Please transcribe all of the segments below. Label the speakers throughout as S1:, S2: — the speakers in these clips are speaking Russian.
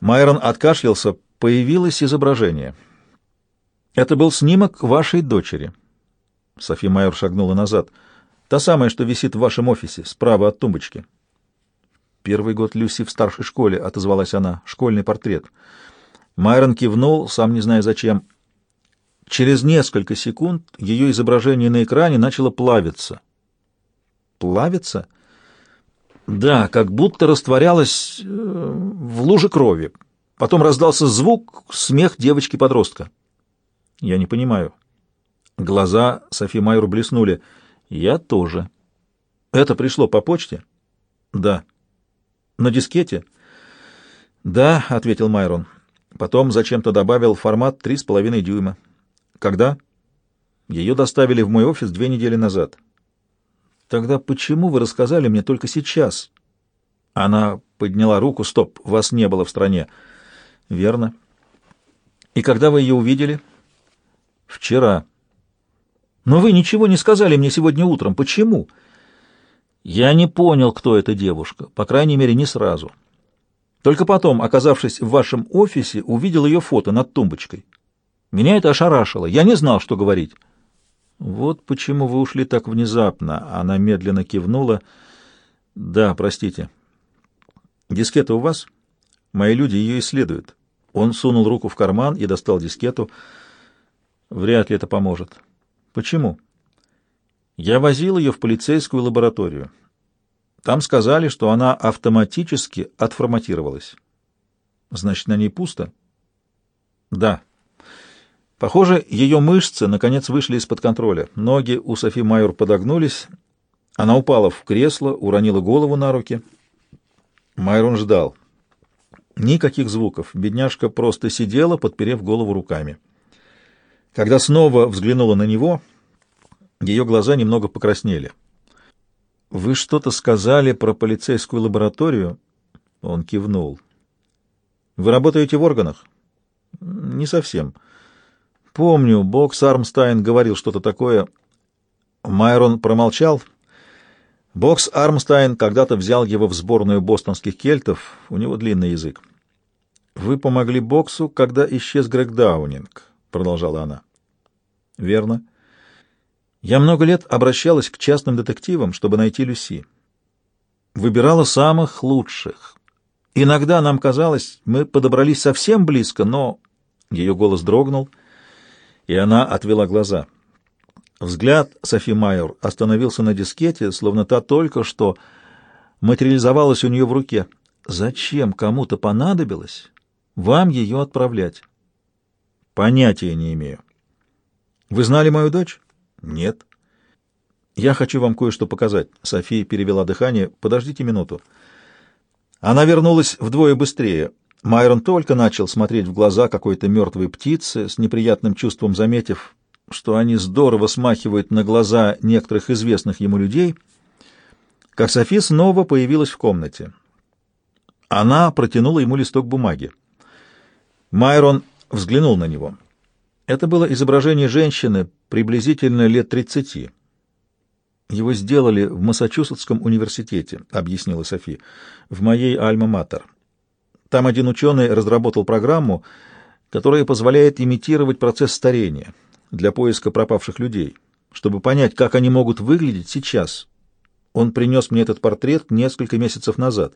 S1: Майрон откашлялся. Появилось изображение. Это был снимок вашей дочери. Софи Майор шагнула назад. Та самая, что висит в вашем офисе, справа от тумбочки. Первый год Люси в старшей школе, отозвалась она. Школьный портрет. Майрон кивнул, сам не зная зачем. Через несколько секунд ее изображение на экране начало плавиться. Плавиться? Да, как будто растворялось э, в луже крови. Потом раздался звук, смех девочки-подростка. Я не понимаю. Глаза Софи Майру блеснули. Я тоже. Это пришло по почте? Да. На дискете? Да, ответил Майрон. Потом зачем-то добавил формат 3,5 дюйма. Когда? Ее доставили в мой офис две недели назад. Тогда почему вы рассказали мне только сейчас? Она подняла руку. Стоп, вас не было в стране. Верно. И когда вы ее увидели? Вчера. Но вы ничего не сказали мне сегодня утром. Почему? Я не понял, кто эта девушка. По крайней мере, не сразу. Только потом, оказавшись в вашем офисе, увидел ее фото над тумбочкой. Меня это ошарашило. Я не знал, что говорить. «Вот почему вы ушли так внезапно?» Она медленно кивнула. «Да, простите. Дискета у вас? Мои люди ее исследуют». Он сунул руку в карман и достал дискету. «Вряд ли это поможет». «Почему?» «Я возил ее в полицейскую лабораторию. Там сказали, что она автоматически отформатировалась». «Значит, на ней пусто?» «Да». Похоже, ее мышцы наконец вышли из-под контроля. Ноги у Софи Майор подогнулись. Она упала в кресло, уронила голову на руки. Майрон ждал. Никаких звуков. Бедняжка просто сидела, подперев голову руками. Когда снова взглянула на него, ее глаза немного покраснели. «Вы что-то сказали про полицейскую лабораторию?» Он кивнул. «Вы работаете в органах?» «Не совсем». Помню, Бокс Армстайн говорил что-то такое. Майрон промолчал. Бокс Армстайн когда-то взял его в сборную бостонских кельтов. У него длинный язык. «Вы помогли Боксу, когда исчез Грег Даунинг», — продолжала она. «Верно. Я много лет обращалась к частным детективам, чтобы найти Люси. Выбирала самых лучших. Иногда нам казалось, мы подобрались совсем близко, но...» Ее голос дрогнул — и она отвела глаза. Взгляд Софи Майор остановился на дискете, словно та только что материализовалась у нее в руке. Зачем кому-то понадобилось вам ее отправлять? Понятия не имею. Вы знали мою дочь? Нет. Я хочу вам кое-что показать. София перевела дыхание. Подождите минуту. Она вернулась вдвое быстрее. Майрон только начал смотреть в глаза какой-то мертвой птицы, с неприятным чувством заметив, что они здорово смахивают на глаза некоторых известных ему людей, как Софи снова появилась в комнате. Она протянула ему листок бумаги. Майрон взглянул на него. Это было изображение женщины приблизительно лет тридцати. «Его сделали в Массачусетском университете», — объяснила Софи, — «в моей альма-матер». Там один ученый разработал программу, которая позволяет имитировать процесс старения для поиска пропавших людей, чтобы понять, как они могут выглядеть сейчас. Он принес мне этот портрет несколько месяцев назад.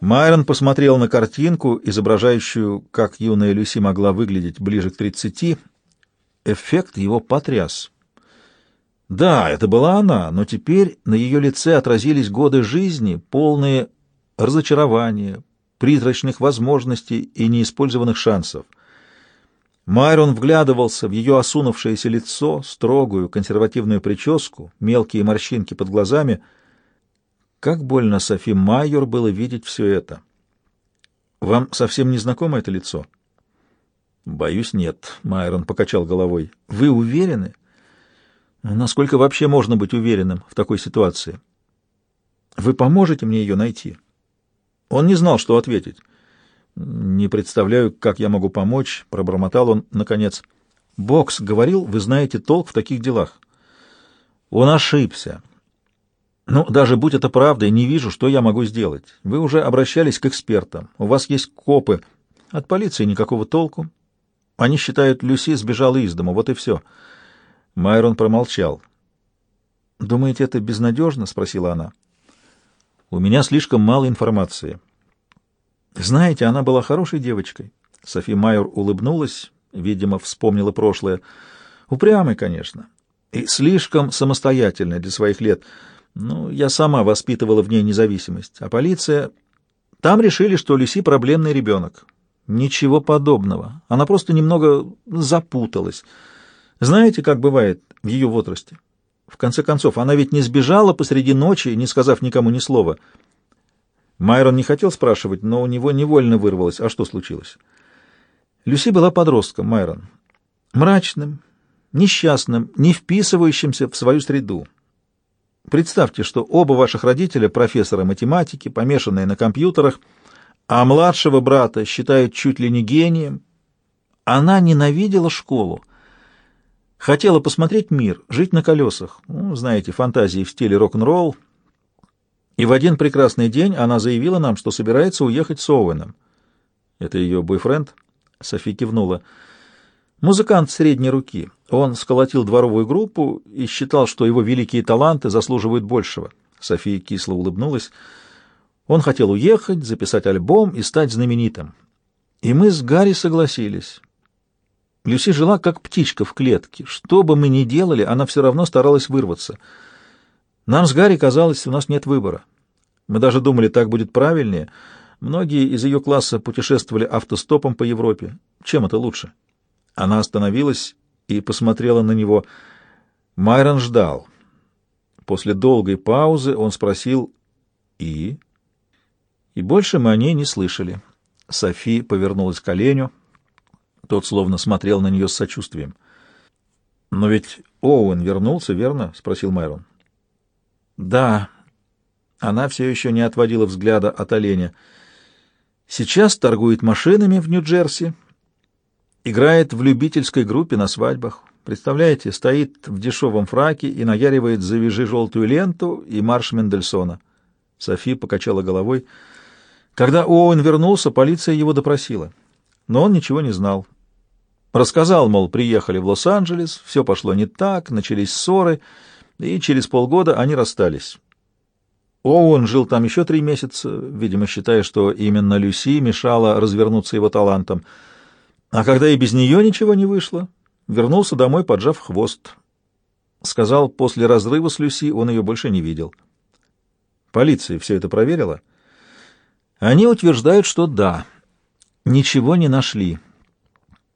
S1: Майрон посмотрел на картинку, изображающую, как юная Люси могла выглядеть ближе к тридцати. Эффект его потряс. Да, это была она, но теперь на ее лице отразились годы жизни, полные разочарования, призрачных возможностей и неиспользованных шансов. Майрон вглядывался в ее осунувшееся лицо, строгую консервативную прическу, мелкие морщинки под глазами. Как больно Софи Майор было видеть все это. «Вам совсем не знакомо это лицо?» «Боюсь, нет», — Майрон покачал головой. «Вы уверены?» «Насколько вообще можно быть уверенным в такой ситуации?» «Вы поможете мне ее найти?» Он не знал, что ответить. «Не представляю, как я могу помочь», — пробормотал он, наконец. «Бокс говорил, вы знаете толк в таких делах». Он ошибся. Ну, даже будь это правдой, не вижу, что я могу сделать. Вы уже обращались к экспертам. У вас есть копы. От полиции никакого толку. Они считают, Люси сбежала из дома. Вот и все. Майрон промолчал. «Думаете, это безнадежно?» — спросила она. «У меня слишком мало информации». «Знаете, она была хорошей девочкой». Софи Майор улыбнулась, видимо, вспомнила прошлое. «Упрямой, конечно, и слишком самостоятельной для своих лет». Ну, я сама воспитывала в ней независимость, а полиция... Там решили, что Люси проблемный ребенок. Ничего подобного. Она просто немного запуталась. Знаете, как бывает в ее возрасте? В конце концов, она ведь не сбежала посреди ночи, не сказав никому ни слова. Майрон не хотел спрашивать, но у него невольно вырвалось. А что случилось? Люси была подростком, Майрон. Мрачным, несчастным, не вписывающимся в свою среду. Представьте, что оба ваших родителя профессоры математики, помешанные на компьютерах, а младшего брата считают чуть ли не гением. Она ненавидела школу. Хотела посмотреть мир, жить на колесах. Ну, знаете, фантазии в стиле рок-н-ролл. И в один прекрасный день она заявила нам, что собирается уехать с Оуэном. Это ее бойфренд? Софи кивнула. Музыкант средней руки. Он сколотил дворовую группу и считал, что его великие таланты заслуживают большего. София кисло улыбнулась. Он хотел уехать, записать альбом и стать знаменитым. И мы с Гарри согласились. Люси жила как птичка в клетке. Что бы мы ни делали, она все равно старалась вырваться. Нам с Гарри казалось, у нас нет выбора. Мы даже думали, так будет правильнее. Многие из ее класса путешествовали автостопом по Европе. Чем это лучше? Она остановилась и посмотрела на него. Майрон ждал. После долгой паузы он спросил «И?» И больше мы о ней не слышали. Софи повернулась к оленю. Тот словно смотрел на нее с сочувствием. «Но ведь Оуэн вернулся, верно?» — спросил Майрон. «Да». Она все еще не отводила взгляда от оленя. «Сейчас торгует машинами в Нью-Джерси» Играет в любительской группе на свадьбах. Представляете, стоит в дешевом фраке и наяривает «Завяжи желтую ленту» и марш Мендельсона. Софи покачала головой. Когда Оуэн вернулся, полиция его допросила. Но он ничего не знал. Рассказал, мол, приехали в Лос-Анджелес, все пошло не так, начались ссоры, и через полгода они расстались. Оуэн жил там еще три месяца, видимо, считая, что именно Люси мешала развернуться его талантам — а когда и без нее ничего не вышло, вернулся домой, поджав хвост. Сказал, после разрыва с Люси он ее больше не видел. Полиция все это проверила. Они утверждают, что да, ничего не нашли.